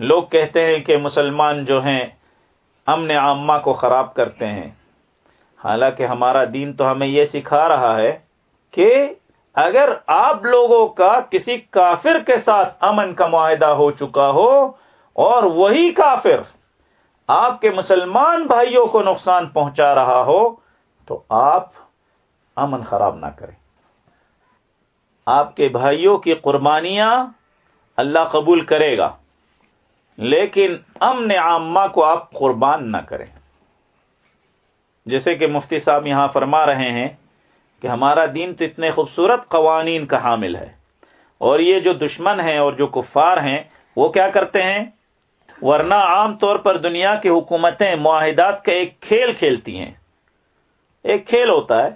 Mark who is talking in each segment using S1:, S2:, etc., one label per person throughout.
S1: لوگ کہتے ہیں کہ مسلمان جو ہیں امن عامہ کو خراب کرتے ہیں۔ حالانکہ ہمارا دین تو ہمیں یہ سکھا رہا ہے کہ اگر آپ لوگوں کا کسی کافر کے ساتھ امن کا معاہدہ ہو چکا ہو اور وہی کافر آپ کے مسلمان بھائیوں کو نقصان پہنچا رہا ہو، تو آپ امن خراب نہ کریں۔ آپ کے بھائیوں کی قربانیاں اللہ قبول کرے گا۔ لیکن امن عامہ کو آپ قربان نہ کریں۔ جیسے کہ مفتی صاحب یہاں فرما رہے ہیں کہ ہمارا دین تو اتنے خوبصورت قوانین کا حامل ہے۔ اور یہ جو دشمن ہیں اور جو کفار ہیں، وہ کیا کرتے ہیں؟ ورنہ عام طور پر دنیا کی حکومتیں معاہدات کا ایک کھیل کھیلتی ہیں۔ ایک کھیل ہوتا ہے،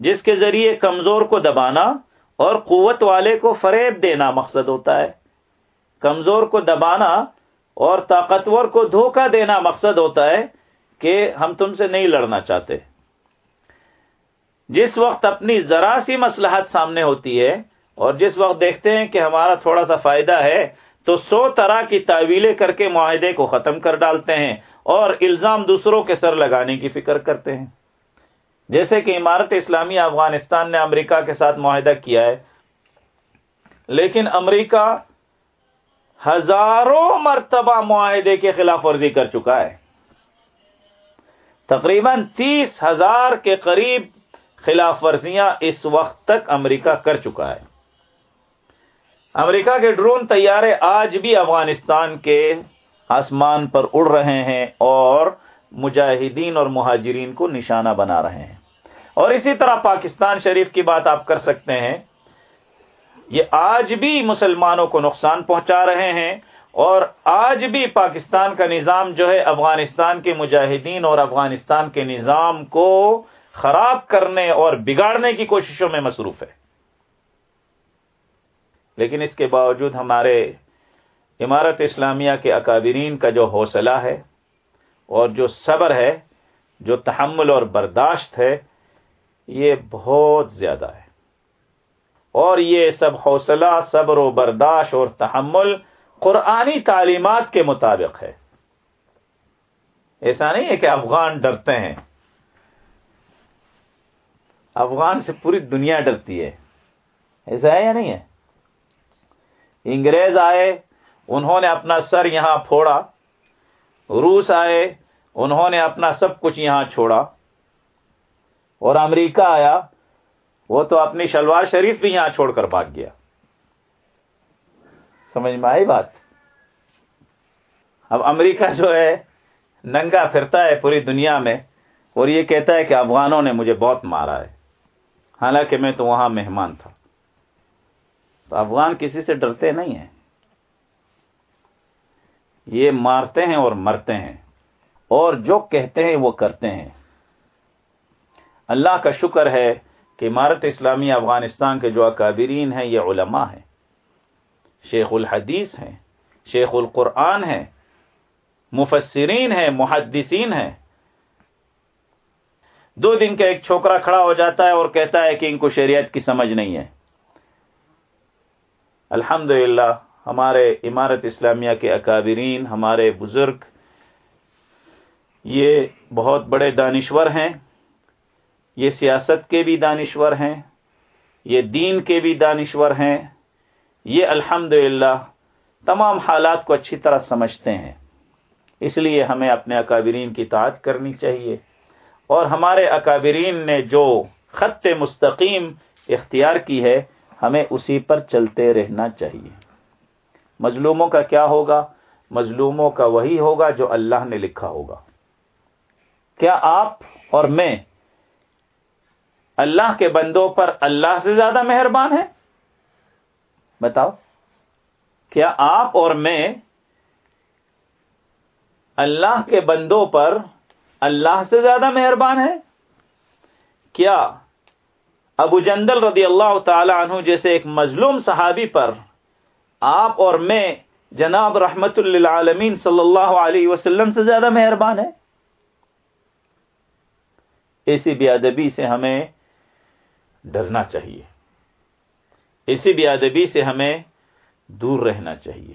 S1: جس کے ذریعے کمزور کو دبانا اور قوت والے کو فریب دینا مقصد ہوتا ہے۔ کمزور کو دبانا اور طاقتور کو دھوکہ دینا مقصد ہوتا ہے کہ ہم تم سے نہیں لڑنا چاہتے۔ جس وقت اپنی ذرا سی مسلحت سامنے ہوتی ہے اور جس وقت دیکھتے ہیں کہ ہمارا تھوڑا سا فائدہ ہے، تو سو طرح کی تعویلیں کر کے معاہدے کو ختم کر ڈالتے ہیں اور الزام دوسروں کے سر لگانے کی فکر کرتے ہیں۔ جیسے کہ عمارت اسلامی افغانستان نے امریکہ کے ساتھ معاہدہ کیا ہے، لیکن امریکہ ہزاروں مرتبہ معاہدے کے خلاف ورزی کر چکا ہے۔ تقریباً تیس ہزار کے قریب خلاف ورزیاں اس وقت تک امریکہ کر چکا ہے۔ امریکہ کے ڈرون طیارے آج بھی افغانستان کے آسمان پر اڑ رہے ہیں اور مجاہدین اور مہاجرین کو نشانہ بنا رہے ہیں۔ اور اسی طرح پاکستان شریف کی بات آپ کر سکتے ہیں۔ یہ آج بھی مسلمانوں کو نقصان پہنچا رہے ہیں اور آج بھی پاکستان کا نظام جو ہے افغانستان کے مجاہدین اور افغانستان کے نظام کو خراب کرنے اور بگاڑنے کی کوششوں میں مصروف ہے۔ لیکن اس کے باوجود ہمارے عمارت اسلامیہ کے اکابرین کا جو حوصلہ ہے اور جو صبر ہے، جو تحمل اور برداشت ہے، یہ بہت زیادہ ہے۔ اور یہ سب حوصلہ، صبر و برداشت اور تحمل قرآنی تعلیمات کے مطابق ہے۔ ایسا نہیں ہے کہ افغان ڈرتے ہیں۔ افغان سے پوری دنیا ڈرتی ہے۔ ایسا ہے یا نہیں ہے؟ انگریز آئے، انہوں نے اپنا سر یہاں پھوڑا۔ روس آئے، انہوں نے اپنا سب کچھ یہاں چھوڑا۔ اور امریکہ آیا وہ تو اپنی شلوار شریف بھی یہاں چھوڑ کر بھاگ گیا۔ سمجھ میں آئی بات؟ اب امریکہ جو ہے، ننگا پھرتا ہے پوری دنیا میں اور یہ کہتا ہے کہ افغانوں نے مجھے بہت مارا ہے۔ حالانکہ میں تو وہاں مہمان تھا۔ تو افغان کسی سے ڈرتے نہیں ہیں۔ یہ مارتے ہیں اور مرتے ہیں۔ اور جو کہتے ہیں وہ کرتے ہیں۔ اللہ کا شکر ہے کہ عمارت اسلامی افغانستان کے جو اکابرین ہیں، یہ علماء ہیں۔ شیخ الحدیث ہیں، شیخ القرآن ہیں، مفسرین ہیں، محدثین ہیں۔ دو دن کا ایک چھوکرا کھڑا ہو جاتا ہے اور کہتا ہے کہ ان کو شریعت کی سمجھ نہیں ہے۔ الحمد ہمارے عمارت اسلامیہ کے اکابرین، ہمارے بزرگ، یہ بہت بڑے دانشور ہیں۔ یہ سیاست کے بھی دانشور ہیں، یہ دین کے بھی دانشور ہیں، یہ الحمد تمام حالات کو اچھی طرح سمجھتے ہیں۔ اس لیے ہمیں اپنے اکابرین کی تعداد کرنی چاہیے۔ اور ہمارے اکابرین نے جو خط مستقیم اختیار کی ہے، ہمیں اسی پر چلتے رہنا چاہیے۔ مظلوموں کا کیا ہوگا؟ مظلوموں کا وہی ہوگا جو اللہ نے لکھا ہوگا۔ کیا آپ اور میں اللہ کے بندوں پر اللہ سے زیادہ مہربان ہیں؟ بتاؤ، کیا آپ اور میں اللہ کے بندوں پر اللہ سے زیادہ مہربان ہے کیا ابو جندل رضی اللہ تعالی عنہ جیسے ایک مظلوم صحابی پر آپ اور میں جناب رحمت للعالمین صلی اللہ علیہ وسلم سے زیادہ مہربان ہے ایسی بھی ادبی سے ہمیں ڈرنا چاہیے۔ اسی بھی ادبی سے ہمیں دور رہنا چاہیے۔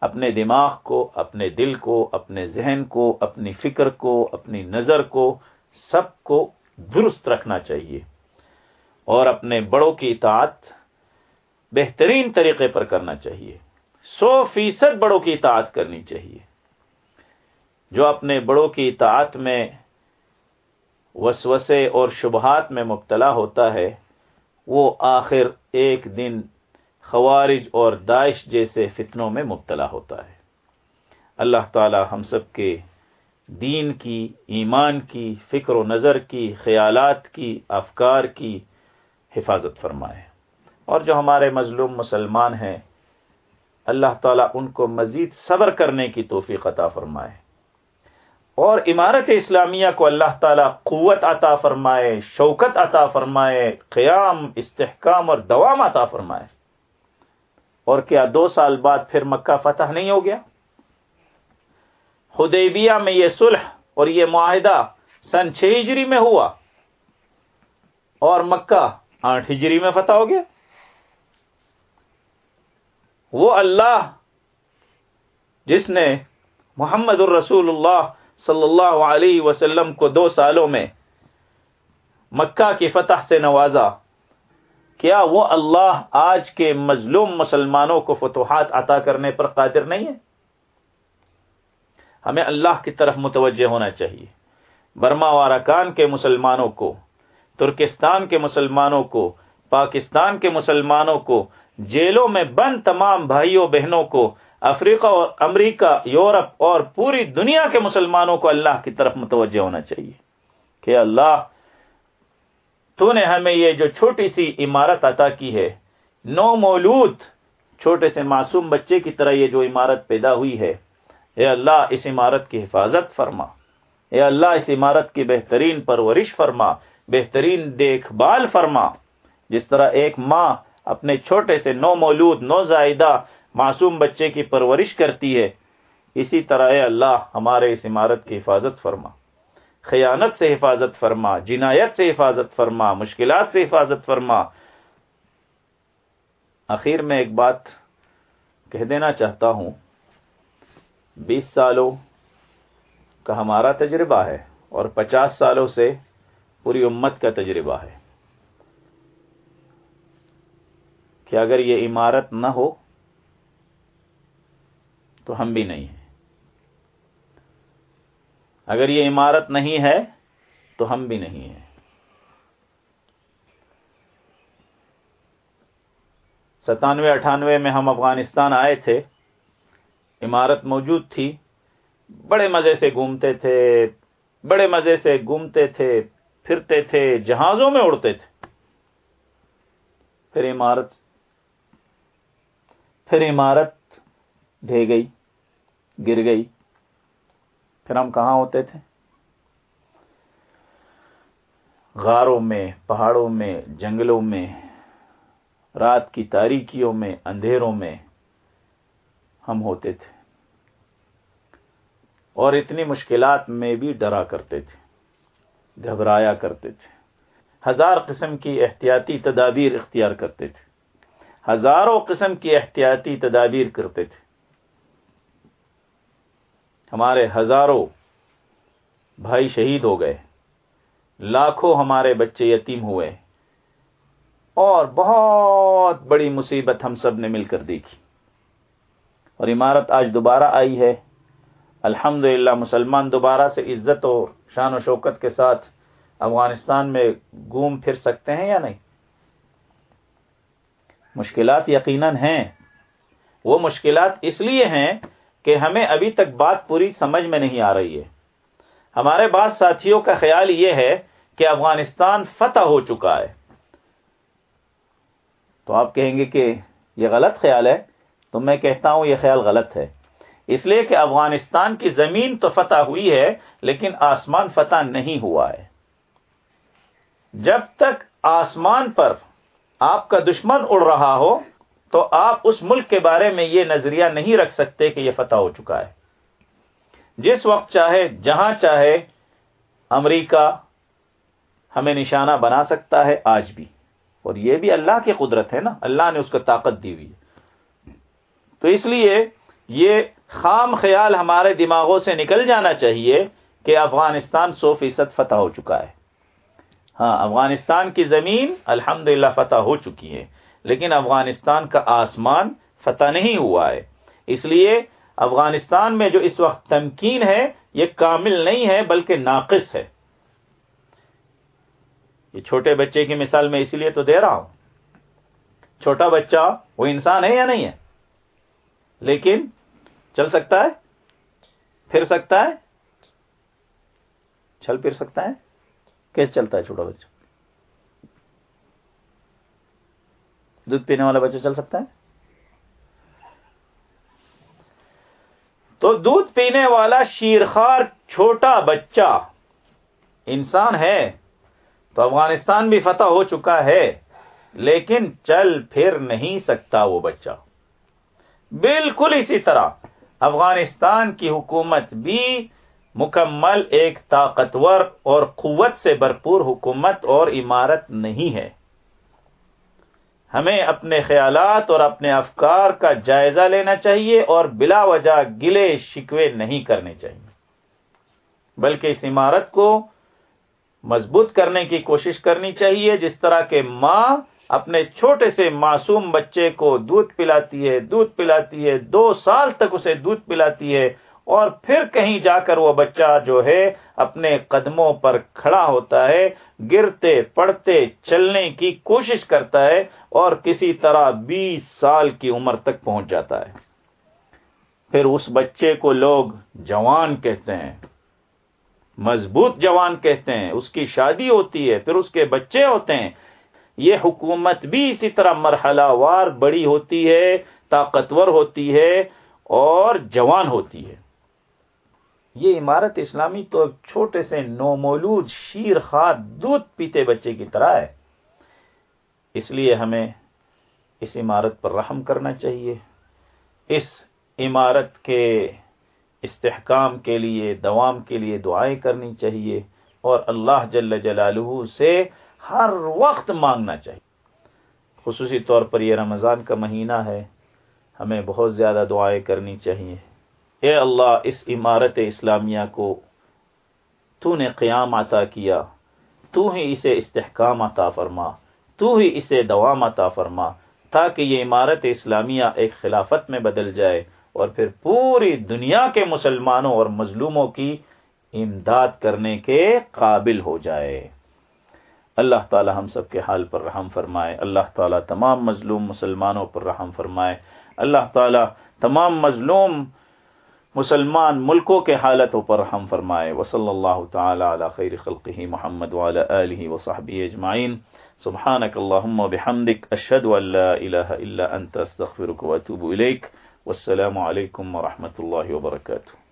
S1: اپنے دماغ کو، اپنے دل کو، اپنے ذہن کو، اپنی فکر کو، اپنی نظر کو، سب کو درست رکھنا چاہیے۔ اور اپنے بڑوں کی اطاعت بہترین طریقے پر کرنا چاہیے۔ سو فیصد بڑوں کی اطاعت کرنی چاہیے۔ جو اپنے بڑوں کی اطاعت میں وسوسے اور شبہات میں مبتلا ہوتا ہے، وہ آخر ایک دن خوارج اور داعش جیسے فتنوں میں مبتلا ہوتا ہے۔ اللہ تعالی ہم سب کے دین کی، ایمان کی، فکر و نظر کی، خیالات کی، افکار کی حفاظت فرمائے۔ اور جو ہمارے مظلوم مسلمان ہیں، اللہ تعالیٰ ان کو مزید صبر کرنے کی توفیق عطا فرمائے۔ اور عمارت اسلامیہ کو اللہ تعالیٰ قوت عطا فرمائے، شوکت عطا فرمائے، قیام، استحکام اور دوام عطا فرمائے۔ اور کیا دو سال بعد پھر مکہ فتح نہیں ہو گیا؟ خدیبیہ میں یہ صلح اور یہ معاہدہ سن چھ ہجری میں ہوا۔ اور مکہ آٹھ ہجری میں فتح ہو گیا۔ وہ اللہ جس نے محمد الرسول اللہ صلی اللہ علیہ وسلم کو دو سالوں میں مکہ کی فتح سے نوازا، کیا وہ اللہ آج کے مظلوم مسلمانوں کو فتوحات عطا کرنے پر قادر نہیں ہے؟ ہمیں اللہ کی طرف متوجہ ہونا چاہیے۔ برما وارکان کے مسلمانوں کو، ترکستان کے مسلمانوں کو، پاکستان کے مسلمانوں کو، جیلوں میں بند تمام بھائیوں بہنوں کو افریقہ اور امریکہ، یورپ اور پوری دنیا کے مسلمانوں کو اللہ کی طرف متوجہ ہونا چاہیے کہ اللہ تو نے ہمیں یہ جو چھوٹی سی عمارت عطا کی ہے، نو مولود چھوٹے سے معصوم بچے کی طرح یہ جو عمارت پیدا ہوئی ہے۔ اے اللہ، اس عمارت کی حفاظت فرما۔ اے اللہ، اس عمارت کی بہترین پرورش فرما۔ بہترین دیکھ بھال فرما۔ جس طرح ایک ماں اپنے چھوٹے سے نو مولود، نو زائدہ معصوم بچے کی پرورش کرتی ہے، اسی طرح اے اللہ، ہمارے اس عمارت کی حفاظت فرما۔ خیانت سے حفاظت فرما، جنایت سے حفاظت فرما، مشکلات سے حفاظت فرما۔ آخر میں ایک بات کہہ دینا چاہتا ہوں۔ بیس سالوں کا ہمارا تجربہ ہے اور پچاس سالوں سے پوری امت کا تجربہ ہے۔ کہ اگر یہ عمارت نہ ہو تو ہم بھی نہیں ہیں۔ اگر یہ عمارت نہیں ہے تو ہم بھی نہیں ہیں۔ ستانوے، اٹھانوے میں ہم افغانستان آئے تھے۔ عمارت موجود تھی۔ بڑے مزے سے گھومتے تھے، بڑے مزے سے گھومتے تھے، پھرتے تھے، جہازوں میں اڑتے تھے۔ پھر عمارت پھر عمارت ڈھے گئی۔ گر گئی۔ پھر ہم کہاں ہوتے تھے؟ غاروں میں، پہاڑوں میں، جنگلوں میں، رات کی تاریکیوں میں، اندھیروں میں ہم ہوتے تھے۔ اور اتنی مشکلات میں بھی ڈرا کرتے تھے، گھبرایا کرتے تھے۔ ہزار قسم کی احتیاطی تدابیر اختیار کرتے تھے۔ ہزاروں قسم کی احتیاطی تدابیر کرتے تھے۔ ہمارے ہزاروں بھائی شہید ہو گئے۔ لاکھوں ہمارے بچے یتیم ہوئے۔ اور بہت بڑی مصیبت ہم سب نے مل کر دیکھی۔ اور عمارت آج دوبارہ آئی ہے۔ الحمد مسلمان دوبارہ سے عزت اور شان و شوکت کے ساتھ افغانستان میں گھوم پھر سکتے ہیں یا نہیں؟ مشکلات یقیناً ہیں۔ وہ مشکلات اس لیے ہیں کہ ہمیں ابھی تک بات پوری سمجھ میں نہیں آ رہی ہے۔ ہمارے بعض ساتھیوں کا خیال یہ ہے کہ افغانستان فتح ہو چکا ہے۔ تو آپ کہیں گے کہ یہ غلط خیال ہے؟ تو میں کہتا ہوں یہ خیال غلط ہے۔ اس لیے کہ افغانستان کی زمین تو فتح ہوئی ہے، لیکن آسمان فتح نہیں ہوا ہے۔ جب تک آسمان پر آپ کا دشمن اڑ رہا ہو تو آپ اس ملک کے بارے میں یہ نظریہ نہیں رکھ سکتے کہ یہ فتح ہو چکا ہے۔ جس وقت چاہے، جہاں چاہے، امریکہ ہمیں نشانہ بنا سکتا ہے آج بھی۔ اور یہ بھی اللہ کی قدرت ہے نا، اللہ نے اس کو طاقت دی ہوئی ہے۔ تو اس لیے یہ خام خیال ہمارے دماغوں سے نکل جانا چاہیے کہ افغانستان سو فیصد فتح ہو چکا ہے۔ ہاں افغانستان کی زمین الحمد فتح ہو چکی ہے۔ لیکن افغانستان کا آسمان فتح نہیں ہوا ہے۔ اس لیے افغانستان میں جو اس وقت تمکین ہے، یہ کامل نہیں ہے، بلکہ ناقص ہے۔ یہ چھوٹے بچے کی مثال میں اسی لیے تو دے رہا ہوں۔ چھوٹا بچہ وہ انسان ہے یا نہیں ہے؟ لیکن چل سکتا ہے؟ پھر سکتا ہے؟ چل پھر سکتا ہے؟ کیسے چلتا ہے چھوٹا بچہ؟ دودھ پینے والا بچہ چل سکتا ہے؟ تو دودھ پینے والا شیرخار چھوٹا بچہ انسان ہے، تو افغانستان بھی فتح ہو چکا ہے، لیکن چل پھر نہیں سکتا وہ بچہ۔ بالکل اسی طرح، افغانستان کی حکومت بھی مکمل ایک طاقتور اور قوت سے بھرپور حکومت اور عمارت نہیں ہے۔ ہمیں اپنے خیالات اور اپنے افکار کا جائزہ لینا چاہیے اور بلا وجہ گلے شکوے نہیں کرنے چاہیے۔ بلکہ اس عمارت کو مضبوط کرنے کی کوشش کرنی چاہیے، جس طرح کہ ماں اپنے چھوٹے سے معصوم بچے کو دودھ پلاتی ہے، دودھ پلاتی ہے، دو سال تک اسے دودھ پلاتی ہے اور پھر کہیں جا کر وہ بچہ جو ہے اپنے قدموں پر کھڑا ہوتا ہے، گرتے پڑتے چلنے کی کوشش کرتا ہے اور کسی طرح بیس سال کی عمر تک پہنچ جاتا ہے۔ پھر اس بچے کو لوگ جوان کہتے ہیں، مضبوط جوان کہتے ہیں، اس کی شادی ہوتی ہے، پھر اس کے بچے ہوتے ہیں۔ یہ حکومت بھی اسی طرح مرحلہ وار بڑی ہوتی ہے، طاقتور ہوتی ہے اور جوان ہوتی ہے۔ یہ عمارت اسلامی تو چھوٹے سے نومولود شیر خاد دودھ پیتے بچے کی طرح ہے۔ اس لیے ہمیں اس عمارت پر رحم کرنا چاہیے۔ اس عمارت کے استحکام کے لیے، دوام کے لیے دعائیں کرنی چاہیے اور اللہ جل جلالہ سے ہر وقت مانگنا چاہیے۔ خصوصی طور پر یہ رمضان کا مہینہ ہے، ہمیں بہت زیادہ دعائیں کرنی چاہیے۔ اے اللہ، اس عمارت اسلامیہ کو تو نے قیام عطا کیا، تو ہی اسے استحکام عطا فرما، تو ہی اسے دوام عطا فرما، تاکہ یہ عمارت اسلامیہ ایک خلافت میں بدل جائے اور پھر پوری دنیا کے مسلمانوں اور مظلوموں کی امداد کرنے کے قابل ہو جائے۔ اللہ تعالی ہم سب کے حال پر رحم فرمائے، اللہ تعالی تمام مظلوم مسلمانوں پر رحم فرمائے، اللہ تعالی تمام مظلوم مسلمان ملکوں کے حالتوں پر ہم فرمائے۔ وصلی اللہ تعالی علی خیر خلقہ محمد وعلی آلہ وصحبہ اجمعین۔ سبحانک اللہم وبحمدک اشہد ان لا الہ الا انت، استغفرک واتوب الیک۔ والسلام علیکم ورحمۃ اللہ وبرکاتہ۔